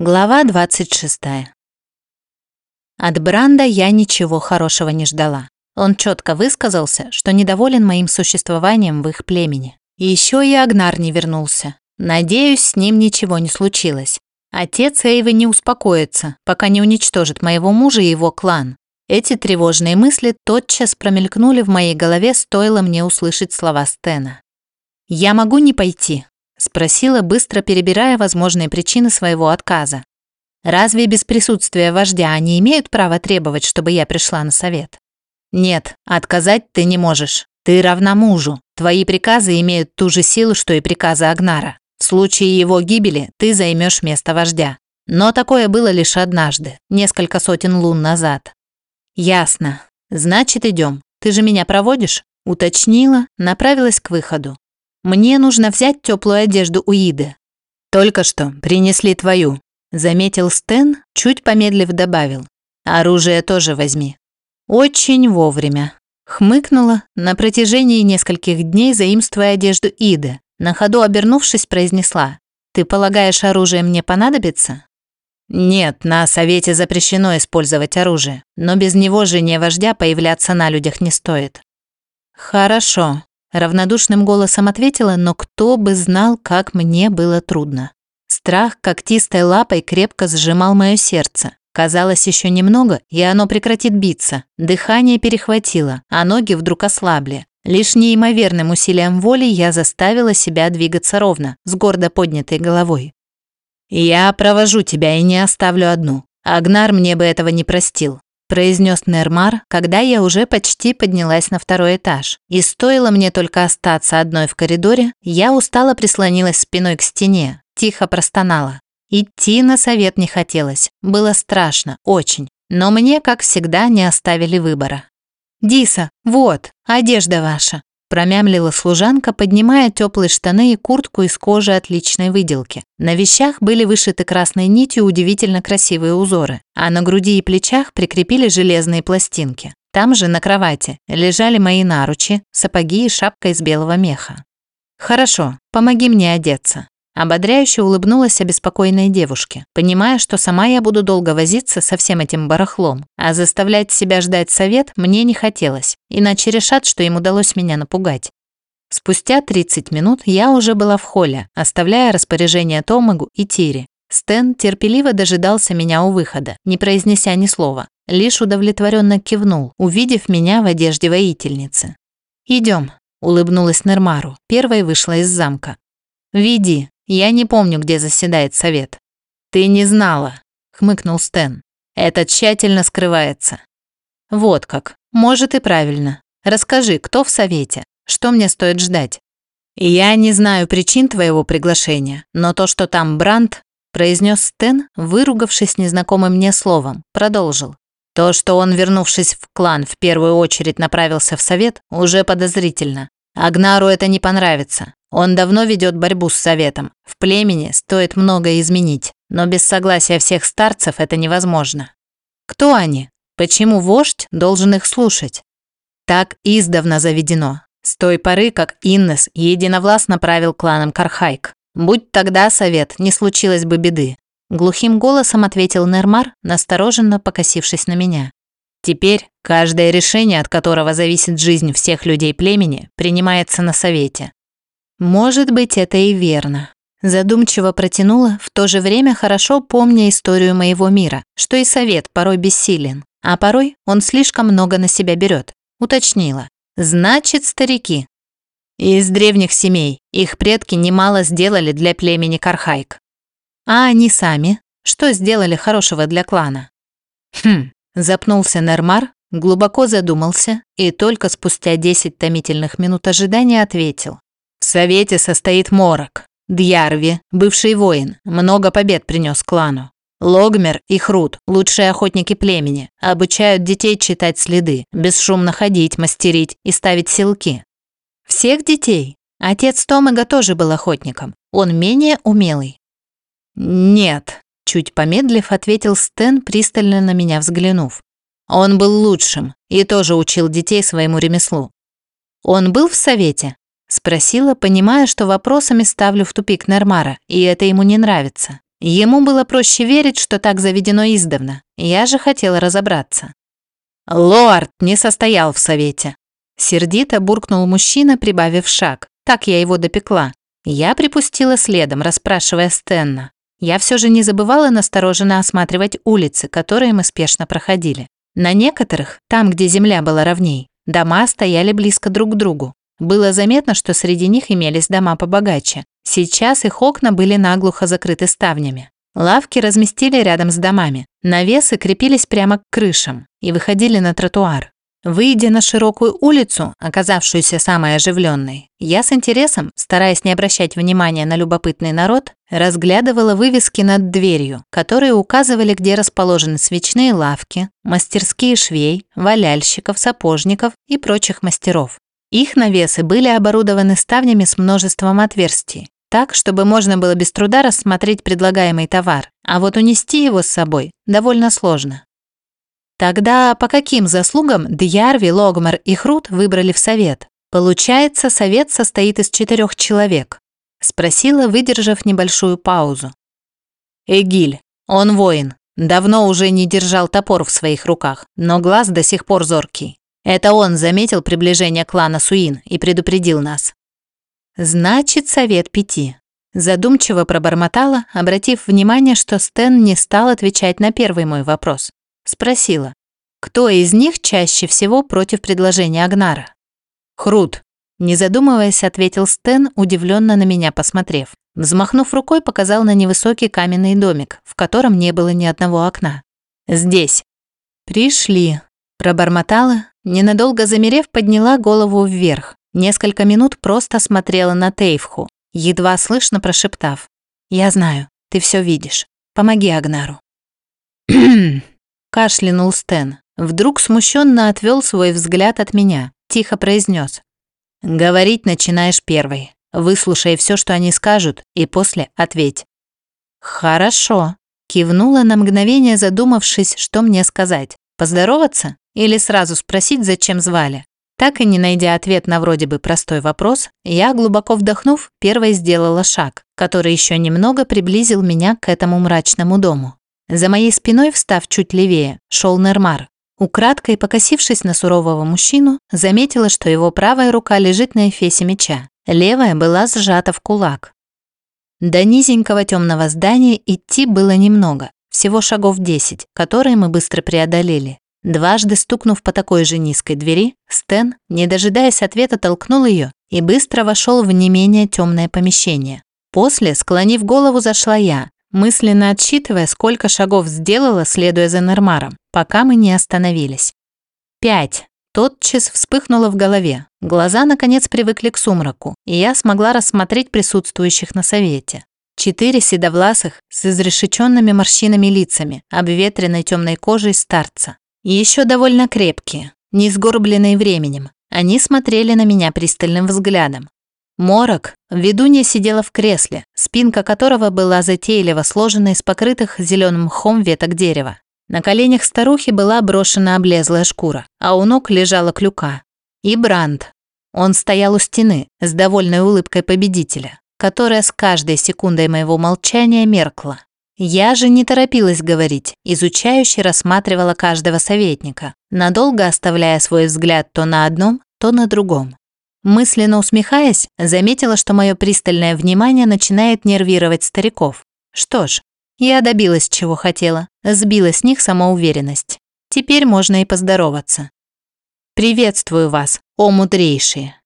Глава 26. От Бранда я ничего хорошего не ждала. Он четко высказался, что недоволен моим существованием в их племени. Еще и Агнар не вернулся. Надеюсь, с ним ничего не случилось. Отец Эйвы не успокоится, пока не уничтожит моего мужа и его клан. Эти тревожные мысли тотчас промелькнули в моей голове, стоило мне услышать слова Стена. «Я могу не пойти», Спросила, быстро перебирая возможные причины своего отказа. Разве без присутствия вождя они имеют право требовать, чтобы я пришла на совет? Нет, отказать ты не можешь. Ты равна мужу. Твои приказы имеют ту же силу, что и приказы Агнара. В случае его гибели ты займешь место вождя. Но такое было лишь однажды, несколько сотен лун назад. Ясно. Значит, идем. Ты же меня проводишь? Уточнила, направилась к выходу. Мне нужно взять теплую одежду у Иды. Только что принесли твою, заметил Стэн, чуть помедлив добавил. Оружие тоже возьми. Очень вовремя. Хмыкнула, на протяжении нескольких дней заимствуя одежду Иды. На ходу обернувшись, произнесла. «Ты полагаешь, оружие мне понадобится?» «Нет, на совете запрещено использовать оружие, но без него жене вождя появляться на людях не стоит». «Хорошо», Равнодушным голосом ответила, но кто бы знал, как мне было трудно. Страх когтистой лапой крепко сжимал мое сердце. Казалось, еще немного, и оно прекратит биться. Дыхание перехватило, а ноги вдруг ослабли. Лишь неимоверным усилием воли я заставила себя двигаться ровно, с гордо поднятой головой. «Я провожу тебя и не оставлю одну. Агнар мне бы этого не простил произнес Нермар, когда я уже почти поднялась на второй этаж. И стоило мне только остаться одной в коридоре, я устало прислонилась спиной к стене, тихо простонала. Идти на совет не хотелось, было страшно, очень. Но мне, как всегда, не оставили выбора. «Диса, вот, одежда ваша», промямлила служанка, поднимая теплые штаны и куртку из кожи отличной выделки. На вещах были вышиты красной нитью удивительно красивые узоры, а на груди и плечах прикрепили железные пластинки. Там же, на кровати, лежали мои наручи, сапоги и шапка из белого меха. «Хорошо, помоги мне одеться», Ободряюще улыбнулась обеспокоенной девушке, понимая, что сама я буду долго возиться со всем этим барахлом, а заставлять себя ждать совет мне не хотелось, иначе решат, что им удалось меня напугать. Спустя 30 минут я уже была в холле, оставляя распоряжение Томагу и Тири. Стэн терпеливо дожидался меня у выхода, не произнеся ни слова, лишь удовлетворенно кивнул, увидев меня в одежде воительницы. «Идем», — улыбнулась Нермару, первой вышла из замка. «Веди», я не помню, где заседает совет. Ты не знала, хмыкнул Стэн. Это тщательно скрывается. Вот как. Может и правильно. Расскажи, кто в совете? Что мне стоит ждать? Я не знаю причин твоего приглашения, но то, что там Бранд, произнес Стэн, выругавшись незнакомым мне словом, продолжил. То, что он, вернувшись в клан, в первую очередь направился в совет, уже подозрительно. Агнару это не понравится. Он давно ведет борьбу с советом. В племени стоит многое изменить, но без согласия всех старцев это невозможно. Кто они? Почему вождь должен их слушать? Так издавна заведено. С той поры, как Иннес единовластно правил кланом Кархайк. Будь тогда совет, не случилось бы беды. Глухим голосом ответил Нермар, настороженно покосившись на меня. Теперь каждое решение, от которого зависит жизнь всех людей племени, принимается на совете. Может быть, это и верно. Задумчиво протянула, в то же время хорошо помня историю моего мира, что и совет порой бессилен, а порой он слишком много на себя берет. Уточнила. Значит, старики. Из древних семей их предки немало сделали для племени Кархайк. А они сами? Что сделали хорошего для клана? Хм, запнулся Нермар, глубоко задумался и только спустя 10 томительных минут ожидания ответил. В совете состоит Морок. Дьярви, бывший воин, много побед принес клану. Логмер и Хрут, лучшие охотники племени, обучают детей читать следы, бесшумно ходить, мастерить и ставить силки. Всех детей? Отец Томега тоже был охотником. Он менее умелый. Нет, чуть помедлив, ответил Стэн, пристально на меня взглянув. Он был лучшим и тоже учил детей своему ремеслу. Он был в совете? Спросила, понимая, что вопросами ставлю в тупик Нермара, и это ему не нравится. Ему было проще верить, что так заведено издавна. Я же хотела разобраться. Лорд не состоял в совете. Сердито буркнул мужчина, прибавив шаг. Так я его допекла. Я припустила следом, расспрашивая Стенна. Я все же не забывала настороженно осматривать улицы, которые мы спешно проходили. На некоторых, там, где земля была ровней, дома стояли близко друг к другу. Было заметно, что среди них имелись дома побогаче. Сейчас их окна были наглухо закрыты ставнями. Лавки разместили рядом с домами. Навесы крепились прямо к крышам и выходили на тротуар. Выйдя на широкую улицу, оказавшуюся самой оживленной, я с интересом, стараясь не обращать внимания на любопытный народ, разглядывала вывески над дверью, которые указывали, где расположены свечные лавки, мастерские швей, валяльщиков, сапожников и прочих мастеров. Их навесы были оборудованы ставнями с множеством отверстий, так, чтобы можно было без труда рассмотреть предлагаемый товар, а вот унести его с собой довольно сложно. Тогда по каким заслугам Дьярви, Логмар и Хрут выбрали в совет? Получается, совет состоит из четырех человек. Спросила, выдержав небольшую паузу. Эгиль, он воин. Давно уже не держал топор в своих руках, но глаз до сих пор зоркий. Это он заметил приближение клана Суин и предупредил нас. Значит, совет пяти. Задумчиво пробормотала, обратив внимание, что Стэн не стал отвечать на первый мой вопрос. Спросила, кто из них чаще всего против предложения Агнара? Хрут. Не задумываясь, ответил Стэн, удивленно на меня посмотрев. Взмахнув рукой, показал на невысокий каменный домик, в котором не было ни одного окна. «Здесь». «Пришли», – пробормотала, ненадолго замерев, подняла голову вверх. Несколько минут просто смотрела на Тейвху, едва слышно прошептав. «Я знаю, ты все видишь. Помоги Агнару». Кашлянул Стэн. Вдруг смущенно отвел свой взгляд от меня. Тихо произнес. «Говорить начинаешь первой. Выслушай все, что они скажут, и после ответь». «Хорошо», – кивнула на мгновение, задумавшись, что мне сказать. «Поздороваться? Или сразу спросить, зачем звали?» Так и не найдя ответ на вроде бы простой вопрос, я, глубоко вдохнув, первой сделала шаг, который еще немного приблизил меня к этому мрачному дому. За моей спиной, встав чуть левее, шел Нермар. Украдкой покосившись на сурового мужчину, заметила, что его правая рука лежит на эфесе меча, левая была сжата в кулак. До низенького темного здания идти было немного, всего шагов 10, которые мы быстро преодолели. Дважды стукнув по такой же низкой двери, Стэн, не дожидаясь ответа, толкнул ее и быстро вошел в не менее темное помещение. После, склонив голову, зашла я, мысленно отсчитывая, сколько шагов сделала, следуя за Нормаром, пока мы не остановились. Пять. Тотчас вспыхнуло в голове. Глаза, наконец, привыкли к сумраку, и я смогла рассмотреть присутствующих на совете. Четыре седовласых с изрешеченными морщинами лицами, обветренной темной кожей старца. И еще довольно крепкие, не сгорбленные временем. Они смотрели на меня пристальным взглядом, Морок, ведунья сидела в кресле, спинка которого была затейливо сложена из покрытых зеленым мхом веток дерева. На коленях старухи была брошена облезлая шкура, а у ног лежала клюка. И Бранд. Он стоял у стены с довольной улыбкой победителя, которая с каждой секундой моего молчания меркла. Я же не торопилась говорить, изучающе рассматривала каждого советника, надолго оставляя свой взгляд то на одном, то на другом. Мысленно усмехаясь, заметила, что мое пристальное внимание начинает нервировать стариков. Что ж, я добилась, чего хотела, сбила с них самоуверенность. Теперь можно и поздороваться. «Приветствую вас, о мудрейшие!»